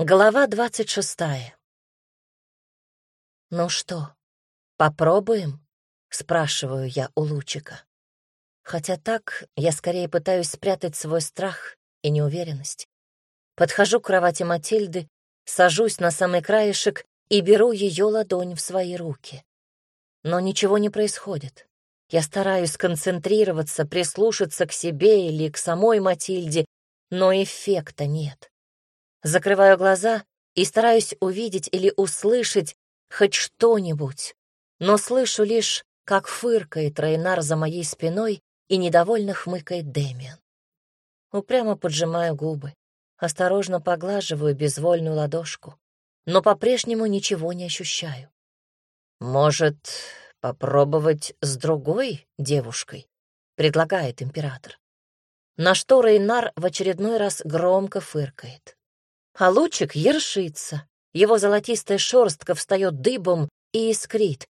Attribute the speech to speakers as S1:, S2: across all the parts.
S1: Глава двадцать шестая. «Ну что, попробуем?» — спрашиваю я у Лучика. Хотя так я скорее пытаюсь спрятать свой страх и неуверенность. Подхожу к кровати Матильды, сажусь на самый краешек и беру ее ладонь в свои руки. Но ничего не происходит. Я стараюсь сконцентрироваться, прислушаться к себе или к самой Матильде, но эффекта нет. Закрываю глаза и стараюсь увидеть или услышать хоть что-нибудь, но слышу лишь, как фыркает Рейнар за моей спиной и недовольно хмыкает Дэмиан. Упрямо поджимаю губы, осторожно поглаживаю безвольную ладошку, но по-прежнему ничего не ощущаю. «Может, попробовать с другой девушкой?» — предлагает император. На что Рейнар в очередной раз громко фыркает а лучик ершится. Его золотистая шерстка встает дыбом и искрит.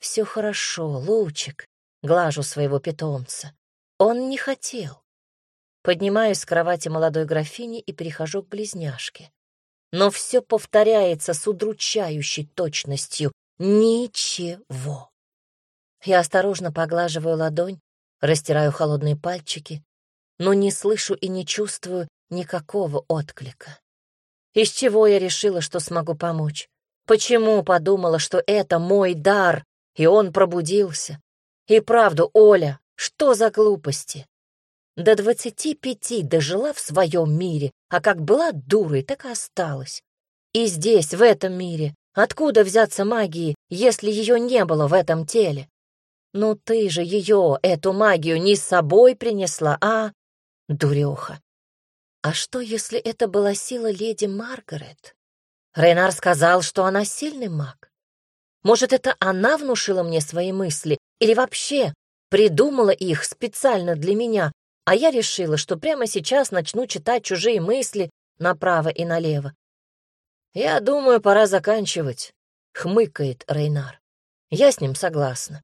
S1: Все хорошо, лучик, глажу своего питомца. Он не хотел. Поднимаюсь с кровати молодой графини и перехожу к близняшке. Но все повторяется с удручающей точностью. Ничего. Я осторожно поглаживаю ладонь, растираю холодные пальчики, но не слышу и не чувствую никакого отклика. Из чего я решила, что смогу помочь? Почему подумала, что это мой дар, и он пробудился? И правду, Оля, что за глупости? До двадцати пяти дожила в своем мире, а как была дурой, так и осталась. И здесь, в этом мире, откуда взяться магии, если ее не было в этом теле? Ну ты же ее, эту магию, не с собой принесла, а? Дуреха. А что, если это была сила леди Маргарет? Рейнар сказал, что она сильный маг. Может, это она внушила мне свои мысли или вообще придумала их специально для меня, а я решила, что прямо сейчас начну читать чужие мысли направо и налево. «Я думаю, пора заканчивать», — хмыкает Рейнар. Я с ним согласна.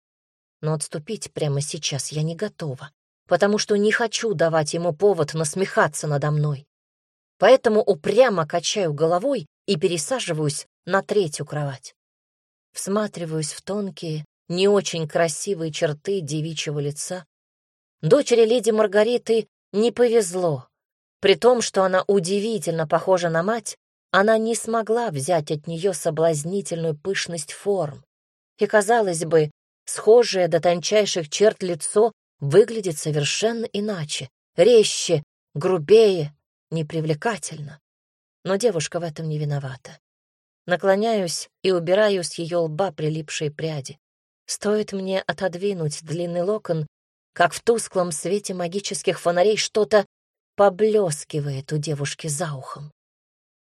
S1: Но отступить прямо сейчас я не готова потому что не хочу давать ему повод насмехаться надо мной. Поэтому упрямо качаю головой и пересаживаюсь на третью кровать. Всматриваюсь в тонкие, не очень красивые черты девичьего лица. Дочери леди Маргариты не повезло. При том, что она удивительно похожа на мать, она не смогла взять от нее соблазнительную пышность форм. И, казалось бы, схожее до тончайших черт лицо выглядит совершенно иначе, резче, грубее, непривлекательно. Но девушка в этом не виновата. Наклоняюсь и убираю с ее лба прилипшие пряди. Стоит мне отодвинуть длинный локон, как в тусклом свете магических фонарей что-то поблескивает у девушки за ухом.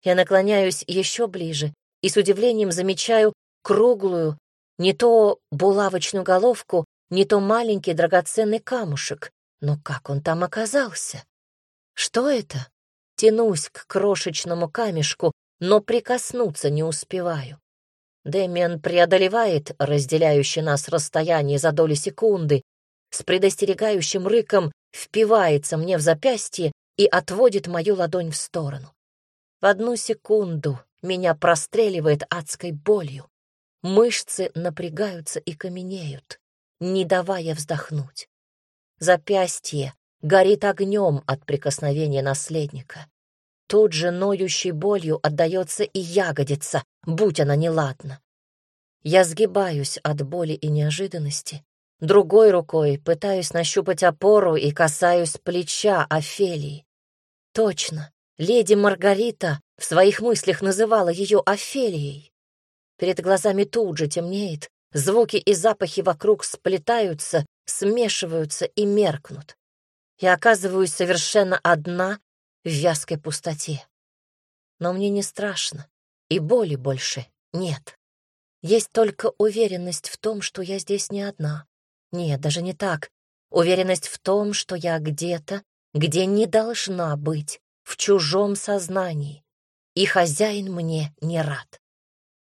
S1: Я наклоняюсь еще ближе и с удивлением замечаю круглую, не то булавочную головку, не то маленький драгоценный камушек. Но как он там оказался? Что это? Тянусь к крошечному камешку, но прикоснуться не успеваю. Дэмиан преодолевает разделяющее нас расстояние за доли секунды, с предостерегающим рыком впивается мне в запястье и отводит мою ладонь в сторону. В одну секунду меня простреливает адской болью. Мышцы напрягаются и каменеют не давая вздохнуть. Запястье горит огнем от прикосновения наследника. Тут же ноющей болью отдается и ягодица, будь она неладна. Я сгибаюсь от боли и неожиданности. Другой рукой пытаюсь нащупать опору и касаюсь плеча Офелии. Точно, леди Маргарита в своих мыслях называла ее Офелией. Перед глазами тут же темнеет, Звуки и запахи вокруг сплетаются, смешиваются и меркнут. Я оказываюсь совершенно одна в вязкой пустоте. Но мне не страшно, и боли больше нет. Есть только уверенность в том, что я здесь не одна. Нет, даже не так. Уверенность в том, что я где-то, где не должна быть, в чужом сознании, и хозяин мне не рад.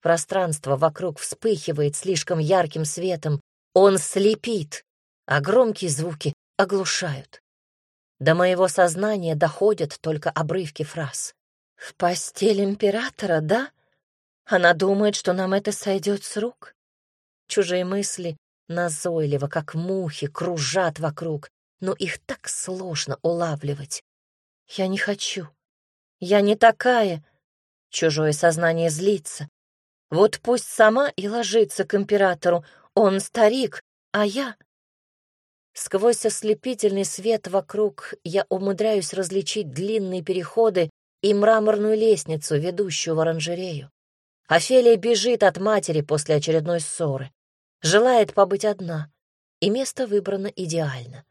S1: Пространство вокруг вспыхивает слишком ярким светом. Он слепит, а громкие звуки оглушают. До моего сознания доходят только обрывки фраз. «В постель императора, да? Она думает, что нам это сойдет с рук?» Чужие мысли назойливо, как мухи, кружат вокруг, но их так сложно улавливать. Я не хочу. Я не такая. Чужое сознание злится. Вот пусть сама и ложится к императору. Он старик, а я... Сквозь ослепительный свет вокруг я умудряюсь различить длинные переходы и мраморную лестницу, ведущую в оранжерею. Офелия бежит от матери после очередной ссоры. Желает побыть одна, и место выбрано идеально.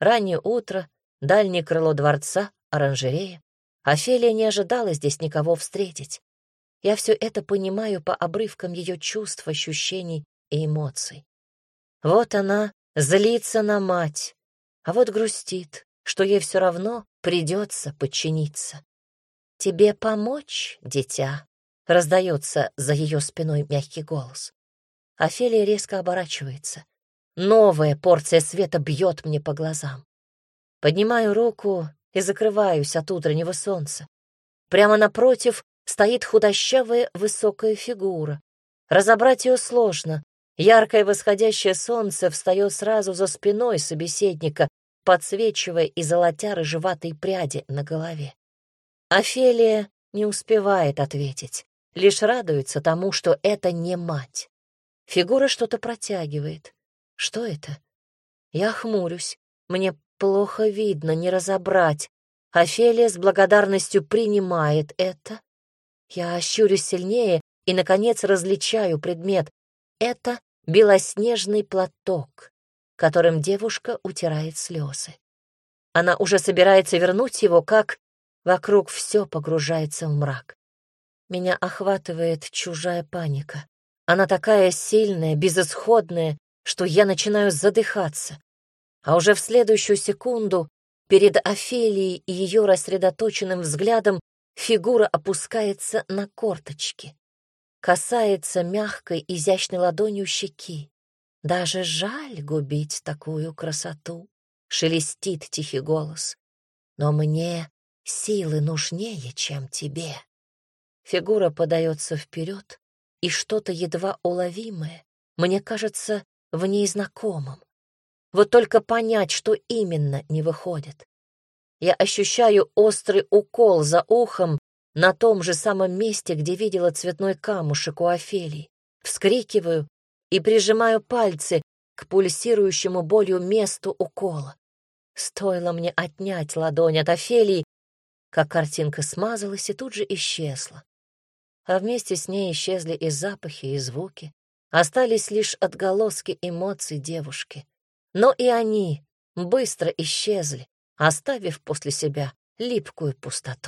S1: Раннее утро, дальнее крыло дворца, оранжерея. Офелия не ожидала здесь никого встретить. Я все это понимаю по обрывкам ее чувств, ощущений и эмоций. Вот она злится на мать, а вот грустит, что ей все равно придется подчиниться. «Тебе помочь, дитя?» — раздается за ее спиной мягкий голос. Офелия резко оборачивается. Новая порция света бьет мне по глазам. Поднимаю руку и закрываюсь от утреннего солнца. Прямо напротив стоит худощавая высокая фигура. Разобрать ее сложно. Яркое восходящее солнце встает сразу за спиной собеседника, подсвечивая и золотя рыжеватые пряди на голове. Офелия не успевает ответить, лишь радуется тому, что это не мать. Фигура что-то протягивает. Что это? Я хмурюсь. Мне плохо видно, не разобрать. Офелия с благодарностью принимает это. Я ощурюсь сильнее и, наконец, различаю предмет. Это белоснежный платок, которым девушка утирает слезы. Она уже собирается вернуть его, как вокруг все погружается в мрак. Меня охватывает чужая паника. Она такая сильная, безысходная, что я начинаю задыхаться. А уже в следующую секунду перед Офелией и ее рассредоточенным взглядом фигура опускается на корточки, касается мягкой, изящной ладонью щеки. Даже жаль губить такую красоту, шелестит тихий голос. Но мне силы нужнее, чем тебе. Фигура подается вперед, и что-то едва уловимое, мне кажется, в ней знакомым. Вот только понять, что именно, не выходит. Я ощущаю острый укол за ухом на том же самом месте, где видела цветной камушек у Офелии. Вскрикиваю и прижимаю пальцы к пульсирующему болью месту укола. Стоило мне отнять ладонь от Офелии, как картинка смазалась и тут же исчезла а вместе с ней исчезли и запахи, и звуки. Остались лишь отголоски эмоций девушки. Но и они быстро исчезли, оставив после себя липкую пустоту.